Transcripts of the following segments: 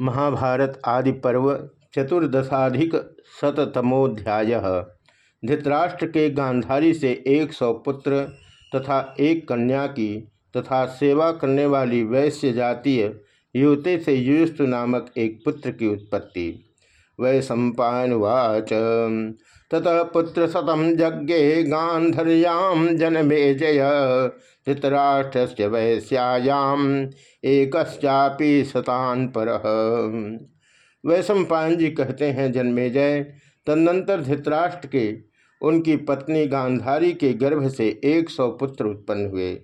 महाभारत आदि पर्व चतुर्दशाधिक शतमोध्याय धृतराष्ट्र के गांधारी से एक सौ पुत्र तथा एक कन्या की तथा सेवा करने वाली वैश्य जातीय युवते से युष्टु नामक एक पुत्र की उत्पत्ति। वै सम्पावाच ततः पुत्र शतम यज्ञे गांधर्याम जनमे जय धृतराष्ट्र वैश्यायाम एकश्चापी शतान पर। वैशंपायन जी कहते हैं, जन्मे जय। तदनंतर धृतराष्ट्र के उनकी पत्नी गांधारी के गर्भ से एक सौ पुत्र उत्पन्न हुए।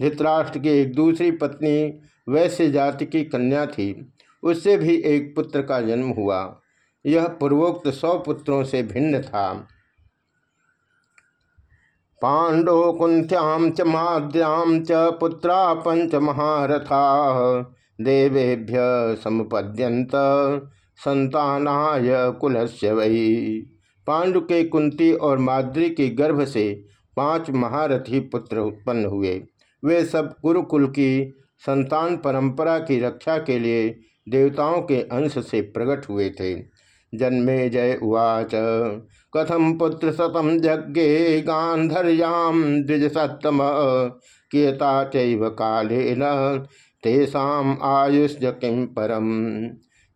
धृतराष्ट्र की एक दूसरी पत्नी वैश्य जाति की कन्या थी। उससे भी एक पुत्र का जन्म हुआ। यह पूर्वोक्त सौ पुत्रों से भिन्न था। पांडो कुंथ्याम च माद्याम च पुत्रा पंच महारथा। देवेभ्य समुपद्यंत संतानाय कुलस्य वही पांडु के कुंती और माद्री के गर्भ से पाँच महारथी पुत्र उत्पन्न हुए। वे सब गुरुकुल की संतान परंपरा की रक्षा के लिए देवताओं के अंश से प्रकट हुए थे। जन्मे जय उवाच। कथम पुत्र शतम यज्ञे गांधर्याम द्विज सत्तम कियता चैव कालेन तेषाम आयुष्य किम परम?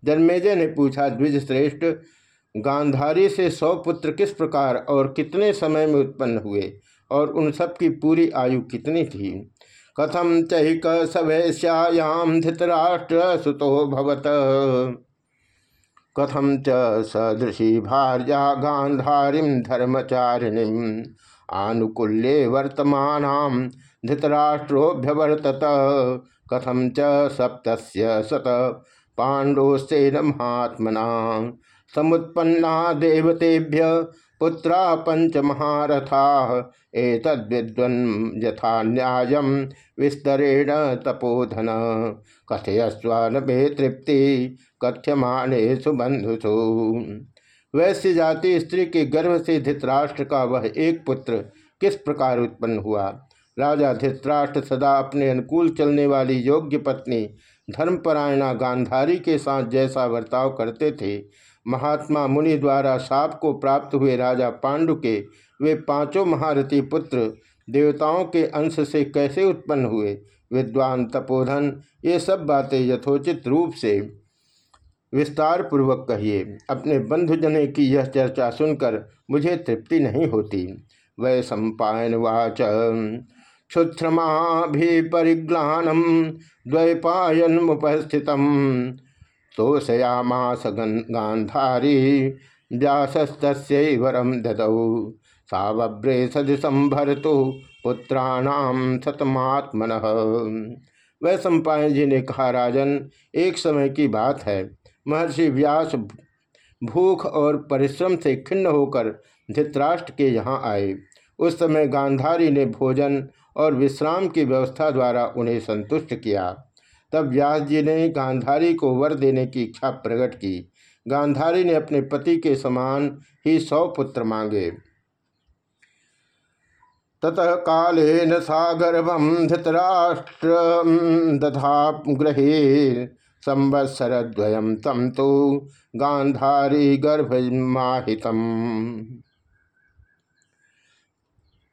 जन्मेजय ने पूछा द्विज श्रेष्ठ गांधारी से सौ पुत्र किस प्रकार और कितने समय में उत्पन्न हुए और उन सब की पूरी आयु कितनी थी? कथम चैक सवैश्यायाम धृतराष्ट्र सुतो भवत। कथम च सदृशी भार्या गांधारी धर्मचारिणी आनुकूल्ये वर्तमान धृतराष्ट्रोभ्यवर्तत कथम च सप्त सत पांडोस्तेन महात्मना। समुत्पन्ना देवतेभ्य पुत्रा पंच महारथा एतद्विद्वन यथा न्याय विस्तरेण तपोधन। कथयस्वन मे तृप्ति, कथ्यमाने सुबंधुषु वैश्य जाति स्त्री के गर्भ से धृतराष्ट्र का वह एक पुत्र किस प्रकार उत्पन्न हुआ? राजा धृतराष्ट्र सदा अपने अनुकूल चलने वाली योग्य पत्नी धर्मपरायणा गांधारी के साथ जैसा बर्ताव करते थे महात्मा मुनि द्वारा साप को प्राप्त हुए राजा पांडु के, वे पाँचों महारथी पुत्र, देवताओं के अंश से कैसे उत्पन्न हुए? विद्वान तपोधन, ये सब बातें यथोचित रूप से विस्तार पूर्वक कहिए। अपने बंधुजने की यह चर्चा सुनकर मुझे तृप्ति नहीं होती। वै सम्पायन वाच। क्षुत्रमा भी परिग्लानम द्वैपायनमुपस्थित तोषयामास गांधारी व्यासस्तरम ददौ। सावभ्रे सदृशं तो पुत्राणाम सतमात्मन। वह सम्पायन जी ने कहा, राजन, एक समय की बात है। महर्षि व्यास भूख और परिश्रम से खिन्न होकर धृतराष्ट्र के यहाँ आए। उस समय गांधारी ने भोजन और विश्राम की व्यवस्था द्वारा उन्हें संतुष्ट किया। तब व्यास जी ने गांधारी को वर देने की इच्छा प्रकट की। गांधारी ने अपने पति के समान ही सौ पुत्र मांगे। ततः कालेन सागर्भम धृतराष्ट्र दधा गृहे संवत्सरद्वयम तम तो गांधारी गर्भमाहितम।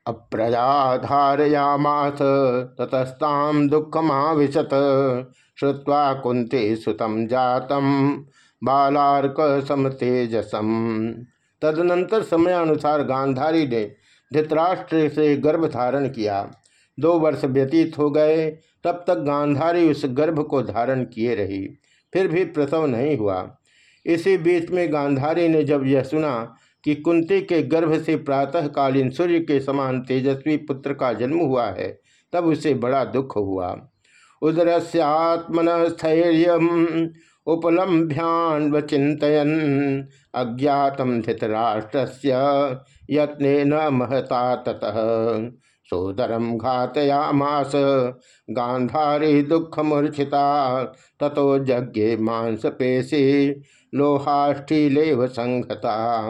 अप्रजाधारयामास ततस्ताम दुखमाविशत। श्रुवा कुंते सुतम जातम बालार्क समतेजसम तदनंतर समयानुसार गांधारी ने धृतराष्ट्र से गर्भ धारण किया। दो वर्ष व्यतीत हो गए, तब तक गांधारी उस गर्भ को धारण किए रही। फिर भी प्रसव नहीं हुआ। इसी बीच में गांधारी ने जब यह सुना कि कुंती के गर्भ से प्रातःकालीन सूर्य के समान तेजस्वी पुत्र का जन्म हुआ है, तब उसे बड़ा दुख हुआ। उदर से आत्मन स्थैर्य उपलम्भ्यान चिंतन अज्ञात धृतराष्ट्र यत्न न महता ततः। सोदरम घातयामास गांधारी दुख मूर्छिता ततो यज्ञे मांस पेशी लोहाष्ठीलेव संघता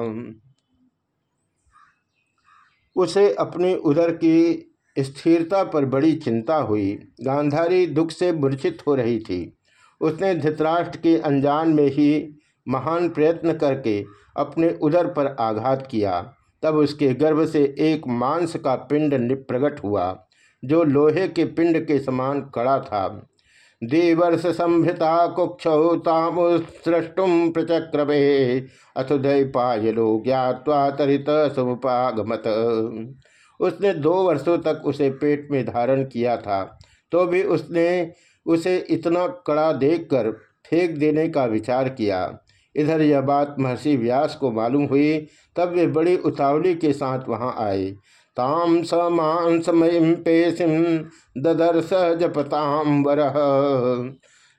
उसे अपनी उदर की स्थिरता पर बड़ी चिंता हुई। गांधारी दुख से मूर्छित हो रही थी। उसने धृतराष्ट्र के अनजान में ही महान प्रयत्न करके अपने उदर पर आघात किया। तब उसके गर्भ से एक मांस का पिंड प्रकट हुआ, जो लोहे के पिंड के समान कड़ा था। दिवर्ष संभृता कुक्षुतामुसृष्टुम प्रचक्रवे अथुदय पायलो ज्ञावा तरित समुपागमत। उसने दो वर्षों तक उसे पेट में धारण किया था तो भी उसने उसे इतना कड़ा देखकर फेंक देने का विचार किया। इधर यह बात महर्षि व्यास को मालूम हुई तब वे बड़ी उतावली के साथ वहाँ आए। ताम स मांसमयीं पेशिम ददर्श जपताम वर।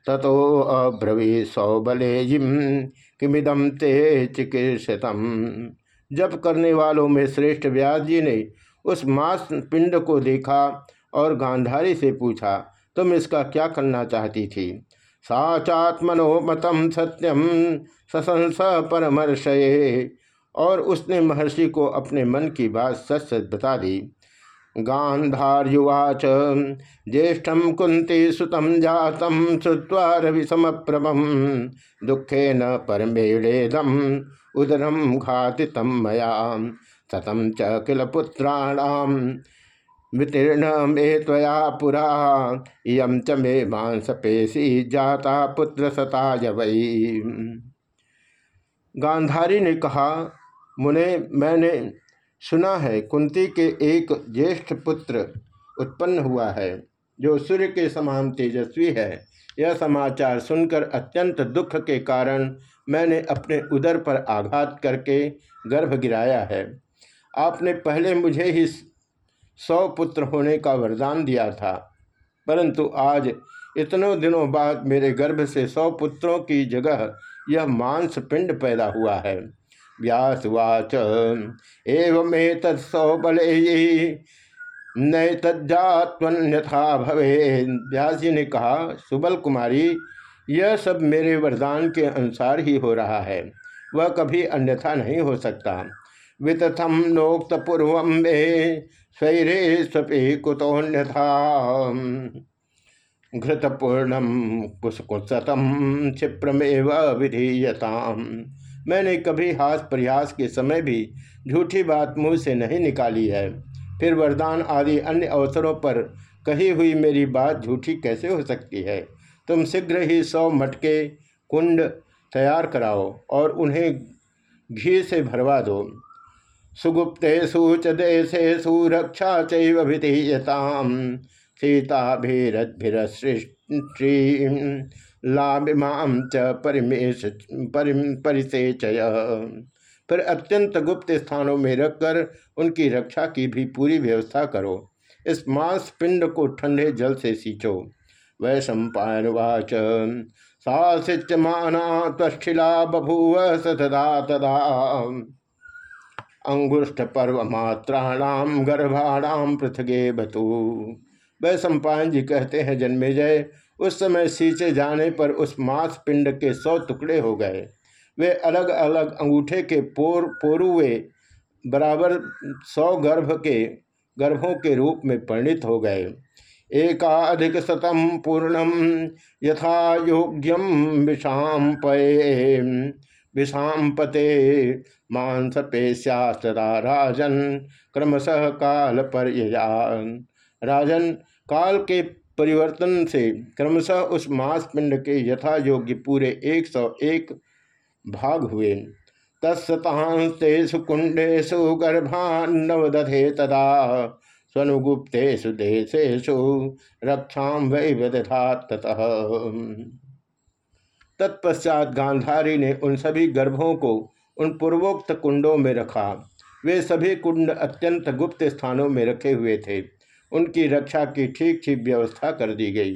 ततो अब्रवी सौबलेयिम किमिदम ते चिकित्सतम जप करने वालों में श्रेष्ठ व्यास जी ने उस मांस पिंड को देखा और गांधारी से पूछा, तुम इसका क्या करना चाहती थी? साचात्मनो मतम सत्यम ससंस परमर्शये और उसने महर्षि को अपने मन की बात सच सच बता दी। गांधार्युवाच ज्येष्ठम कुंती सुतम जातम श्रुवा दुखे न परमेड़ेदम उदरम घातितम मया। सतम च किल पुत्राणाम वितीर्ण मे त्वया पुरा। इं च मे मांसपेशी जाता पुत्र सताय वही गांधारी ने कहा मुने, मैंने सुना है, कुंती के एक ज्येष्ठ पुत्र उत्पन्न हुआ है, जो सूर्य के समान तेजस्वी है। यह समाचार सुनकर अत्यंत दुख के कारण मैंने अपने उदर पर आघात करके गर्भ गिराया है। आपने पहले मुझे ही सौ पुत्र होने का वरदान दिया था, परंतु आज इतनों दिनों बाद मेरे गर्भ से सौ पुत्रों की जगह यह मांस पिंड पैदा हुआ है। व्यासवाच एवं तत्सौबल नैतजात्मन्यथा भवे व्यास जी ने कहा, सुबल कुमारी, यह सब मेरे वरदान के अनुसार ही हो रहा है। वह कभी अन्यथा नहीं हो सकता। वितथम नोक्त पूर्व मे स्वैरे स्वपि कुतोन्यथा घृतपूर्णम कुशकुशतम क्षिप्रमेव विधीयताम। मैंने कभी हास प्रयास के समय भी झूठी बात मुँह से नहीं निकाली है। फिर वरदान आदि अन्य अवसरों पर कही हुई मेरी बात झूठी कैसे हो सकती है? तुम शीघ्र ही सौ मटके कुंड तैयार कराओ और उन्हें घी से भरवा दो। सुगुप्तेषु च देशेषु रक्षा चीयताम सीताभिरद्भिरसृष्टि लाभिमाम च परिमेश परिसेचय। फिर अत्यंत गुप्त स्थानों में रखकर उनकी रक्षा की भी पूरी व्यवस्था करो। इस मांस पिंड को ठंडे जल से सींचो। वै सम्पावाच सासिच्यमाना त्वष्ठिला बभूव सतदा तदा। अंगुष्ठ पर्व मात्राणाम गर्भाणाम पृथ्गे बतु। वह सम्पायन जी कहते हैं जन्मे जय उस समय सींचे जाने पर उस मांस पिंड के सौ टुकड़े हो गए। वे अलग अलग अंगूठे के पोर, पोरुए बराबर सौ गर्भ के, गर्भों के रूप में परिणित हो गए। एकाधिक शतम पूर्णम यथा योग्यम विषाम पये, विषाम पते मांस पेश्या सदा राजन क्रमशः काल पर राजन काल के परिवर्तन से। क्रमशः उस मांस पिंड के यथा योग्य पूरे एक सौ एक भाग हुए। तत्सतांस्तेषु कुंडेशु गर्भान्नवदधे तदा स्वनुगुप्तेषु देशेषु रक्षा वै वदधा ततः। तत्पश्चात गांधारी ने उन सभी गर्भों को उन पूर्वोक्त कुंडों में रखा। वे सभी कुंड अत्यंत गुप्त स्थानों में रखे हुए थे। उनकी रक्षा की ठीक ठीक व्यवस्था कर दी गई।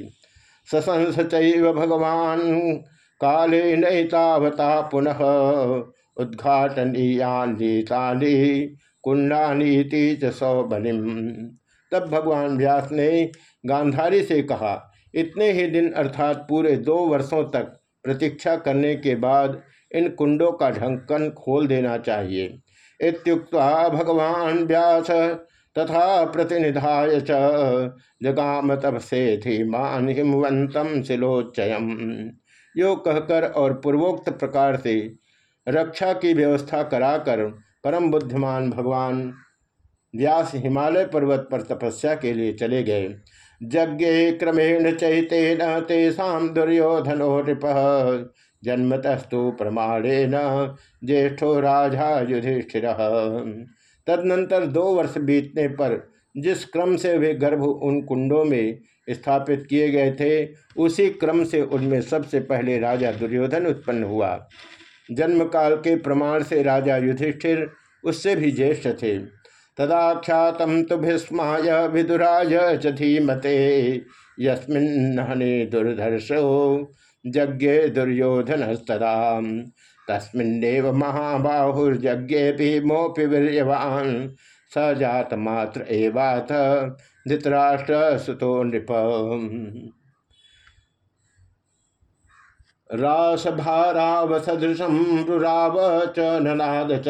चैव भगवान, काले नैतावता पुनः उद्घाटनीयानी कुंडानीति च सौबलिम तब भगवान व्यास ने गांधारी से कहा, इतने ही दिन अर्थात पूरे दो वर्षों तक प्रतीक्षा करने के बाद इन कुंडों का ढंकन खोल देना चाहिए। इतुक्ता भगवान व्यास तथा प्रतिनिधाय च। जगाम तपसे धीमान हिमवंतम शिलोचयम यो कहकर और पूर्वोक्त प्रकार से रक्षा की व्यवस्था कराकर परम बुद्धिमान भगवान व्यास हिमालय पर्वत पर तपस्या के लिए चले गए। यज्ञे क्रमेण चैतेन तेषा दुर्योधनो नृप। जन्मतस्तु प्रमाणेन ज्येष्ठो राजा युधिष्ठिर। तदनंतर दो वर्ष बीतने पर जिस क्रम से वे गर्भ उन कुंडों में स्थापित किए गए थे, उसी क्रम से उनमें सबसे पहले राजा दुर्योधन उत्पन्न हुआ। जन्म काल के प्रमाण से राजा युधिष्ठिर उससे भी ज्येष्ठ थे। तदाख्यात तो भीस्माय विदुराय च धीमते यस्मिन्नहने दुर्धर्षो, यज्ञ दुर्योधन तदा तस्मिन्नेव महाबाहुर्यज्ञे भीमोपि वीर्यवान्। स जात मात्र एवाथ धृतराष्ट्र सुतो नृप रासभारावसदृशं रुराव च ननाद च।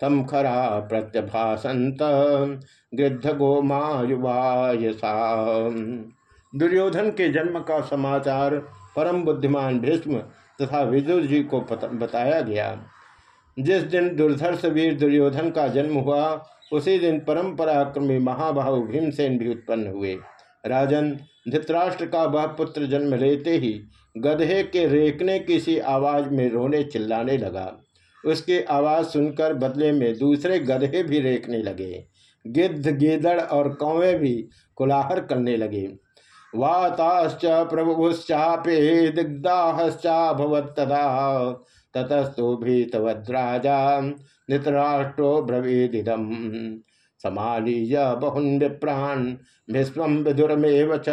तम खरा प्रत्यभासंत गृद्ध गोमायुवायसा दुर्योधन के जन्म का समाचार परम बुद्धिमान भीष्म तथा विदुर जी को बताया गया। जिस दिन दुर्धर्ष वीर दुर्योधन का जन्म हुआ, उसी दिन परम पराक्रमी महाबाहु भीमसेन भी उत्पन्न हुए। राजन, धृतराष्ट्र का वह पुत्र जन्म लेते ही गधे के रेकने की सी आवाज़ में रोने चिल्लाने लगा। उसकी आवाज़ सुनकर बदले में दूसरे गधे भी रेखने लगे। गिद्ध, गिदड़ और कौवे भी कुलाहर करने लगे। वाताश्च प्रभुश्चापे दिग्दाहश्चाभवत्तदा ततस्तु भीतवद्राजा धृतराष्ट्रो ब्रवीदिदम। समालीय बहुन विप्राण भीष्म विधुरमेव च।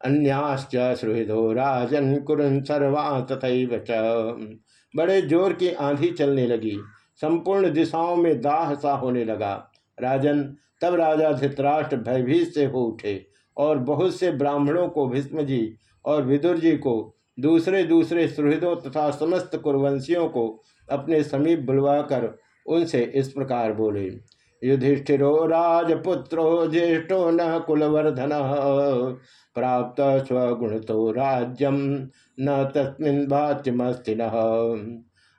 अन्याश्च सुहृदो राजन कुरन सर्वा तथैव च। बड़े ज़ोर की आंधी चलने लगी। संपूर्ण दिशाओं में दाह सा होने लगा। राजन, तब राजा धृतराष्ट्र भयभीत से हो उठे। और बहुत से ब्राह्मणों को भीष्म जी और विदुर जी को, दूसरे दूसरे सुहृदों तथा समस्त कुरवंशियों को अपने समीप बुलवाकर उनसे इस प्रकार बोले। युधिष्ठिरो, राजपुत्रो, ज्येष्ठो न कुलवर्धन। प्राप्त स्वगुण तो राज्यम न तस्मिन भात्यमस्ति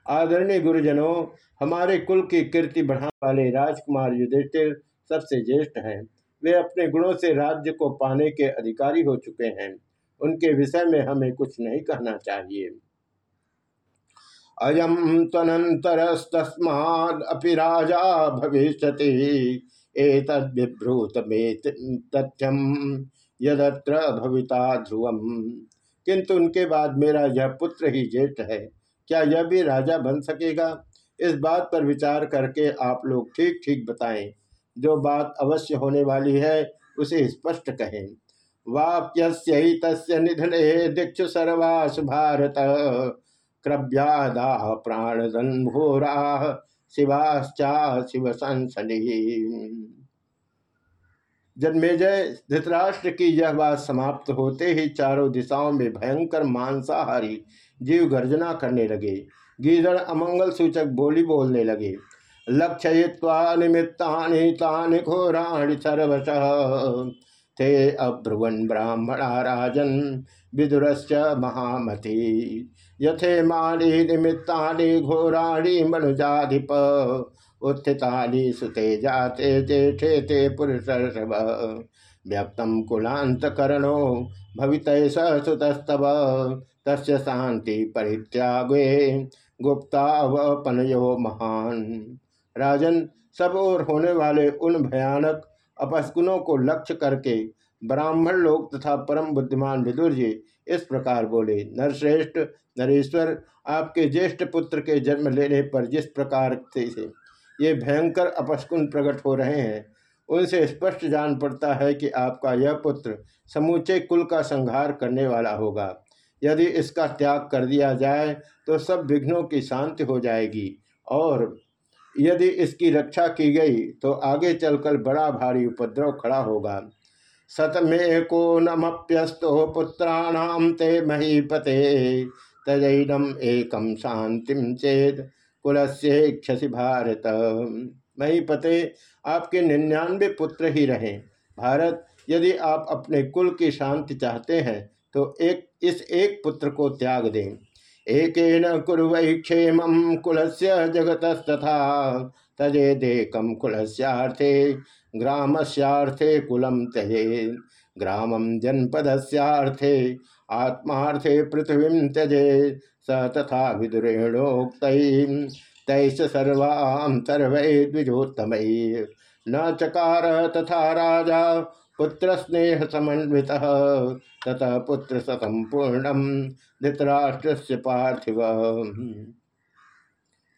आदरणीय गुरुजनों, हमारे कुल की कीर्ति बढ़ाने वाले राजकुमार युधिष्ठिर सबसे ज्येष्ठ हैं। वे अपने गुणों से राज्य को पाने के अधिकारी हो चुके हैं। उनके विषय में हमें कुछ नहीं कहना चाहिए। अयम तनंतरस्तस्मादपि राजा भविष्य एतद्विभ्रूत तथ्यम यदत्र भविता ध्रुवम। किंतु उनके बाद मेरा यह पुत्र ही ज्येष्ठ है। क्या यह भी राजा बन सकेगा? इस बात पर विचार करके आप लोग ठीक ठीक बताएँ। जो बात अवश्य होने वाली है, उसे स्पष्ट कहें। वाप्य तस्य निधने दीक्षु सर्वास भारत। क्रव्यादा प्राणदन घोरा शिवाश्चा शिव जन्मेजय धृतराष्ट्र की यह बात समाप्त होते ही चारों दिशाओं में भयंकर मांसाहारी जीव गर्जना करने लगे। गीदड़ अमंगल सूचक बोली बोलने लगे। लक्षय्वा निमित्ता घोराणि सर्वश। थे अब्रुवन ब्राह्मणा राजन विदुरश्च महामती। यथे मानी निमित्ता घोराणी मनुजाधिप। उत्थितानि सुते जाते जेठे ते पुरुष व्यक्तम कुलांतकरणो भवित सुतस्तव। तस् शांति परित्यागे गुप्तावपनयो महान। राजन, सब और होने वाले उन भयानक अपस्कुनों को लक्ष्य करके ब्राह्मण लोग तथा परम बुद्धिमान विदुर जी इस प्रकार बोले, नरश्रेष्ठ, नरेश्वर, आपके ज्येष्ठ पुत्र के जन्म लेने पर जिस प्रकार से ये भयंकर अपस्कुन प्रकट हो रहे हैं, उनसे स्पष्ट जान पड़ता है कि आपका यह पुत्र समूचे कुल का संहार करने वाला होगा। यदि इसका त्याग कर दिया जाए तो सब विघ्नों की शांति हो जाएगी और यदि इसकी रक्षा की गई तो आगे चलकर बड़ा भारी उपद्रव खड़ा होगा। सतमे को नमप्यस्तो पुत्राणाम ते महीपते तजैनम एकम शांतिम चेत कुलस्य भारत। महीपते, आपके निन्यानवे पुत्र ही रहें। भारत, यदि आप अपने कुल की शांति चाहते हैं तो एक, इस एक पुत्र को त्याग दें। एक कुरई क्षेम कुल से जगतस्तथा तजेदेकम कुलस्यार्थे, ग्रामस्यार्थे कुलम त्यजे ग्रामम जनपदस्यार्थे, आत्मार्थे पृथ्वी त्यजे, स तथा विदुरेणोक्त तैस सर्वाम सर्वै द्विजोत्तम न चकार तथा राजा पुत्र स्नेह समन्वित ततः पुत्र सतम पूर्णम धृतराष्ट्र से पार्थिव।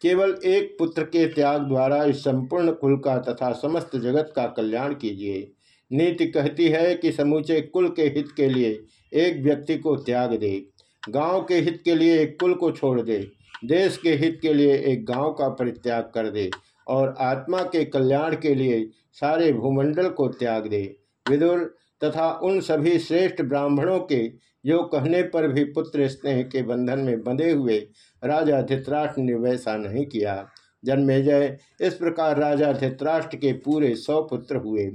केवल एक पुत्र के त्याग द्वारा इस संपूर्ण कुल का तथा समस्त जगत का कल्याण कीजिए। नीति कहती है कि समूचे कुल के हित के लिए एक व्यक्ति को त्याग दे। गाँव के हित के लिए एक कुल को छोड़ दे। देश के हित के लिए एक गाँव का परित्याग कर दे। और आत्मा के कल्याण के लिए सारे भूमंडल को त्याग दे। विदुर तथा उन सभी श्रेष्ठ ब्राह्मणों के, जो कहने पर भी पुत्र स्नेह के बंधन में बंधे हुए राजा धित्राष्ट्र ने वैसा नहीं किया। जन्मेजय, इस प्रकार राजा धित्राष्ट्र के पूरे सौ पुत्र हुए।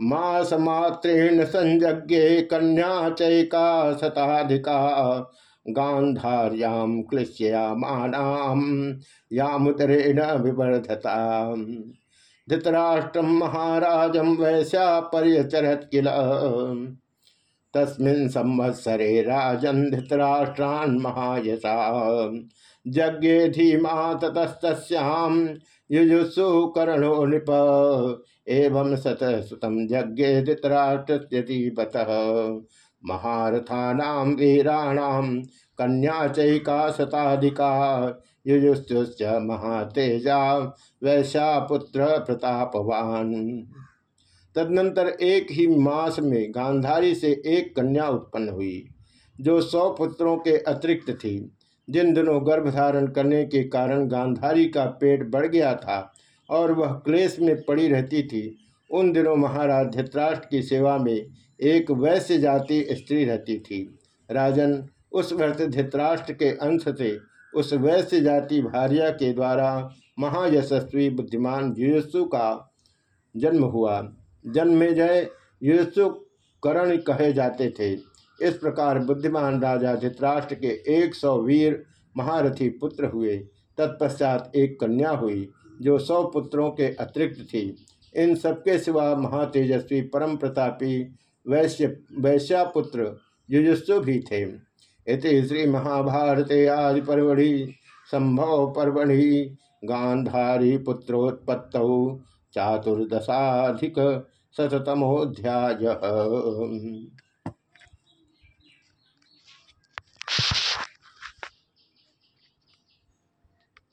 मास मात्रेण संज्ञे कन्या चैका शताधिका गांधार्याम क्लिश्यामानाम यामुदरेण विवर्धता धृतराष्ट्रम महाराजम वैश्या पर्यचरत किल? तस्मिन् संवत्सरे राजन धृतराष्ट्रान् महायशा यज्ञे धीमा ततस्तस्याम युजुस्सु कर्णो नृप। एवं सत सुतम यज्ञे धृतराष्ट्रतीपत महारथानाम वीराणाम कन्या चैका शताधिका। युजुस्तुश्च महातेजा वैश्या पुत्र प्रतापवान। तदनंतर एक ही मास में गांधारी से एक कन्या उत्पन्न हुई, जो सौ पुत्रों के अतिरिक्त थी। जिन दिनों गर्भधारण करने के कारण गांधारी का पेट बढ़ गया था और वह क्लेश में पड़ी रहती थी, उन दिनों महाराज धृतराष्ट्र की सेवा में एक वैश्य जाति स्त्री रहती थी। राजन, उस वर्ष धृतराष्ट्र के अंश से उस वैश्य जाति भार्या के द्वारा महायशस्वी बुद्धिमान युयुस्सु का जन्म हुआ। जन्मेजय युसुक करण कहे जाते थे। इस प्रकार बुद्धिमान राजा धृतराष्ट्र के एक सौ वीर महारथी पुत्र हुए। तत्पश्चात एक कन्या हुई, जो सौ पुत्रों के अतिरिक्त थी। इन सबके सिवा महातेजस्वी परम प्रतापी वैश्य वैश्यापुत्र युजुस्सु भी थे। इति श्री महाभारते आदि परवढ़ि संभव परवढ़ि गांधारी पुत्रोत्पत्त चातुर्दशाधिक शतमोध्याय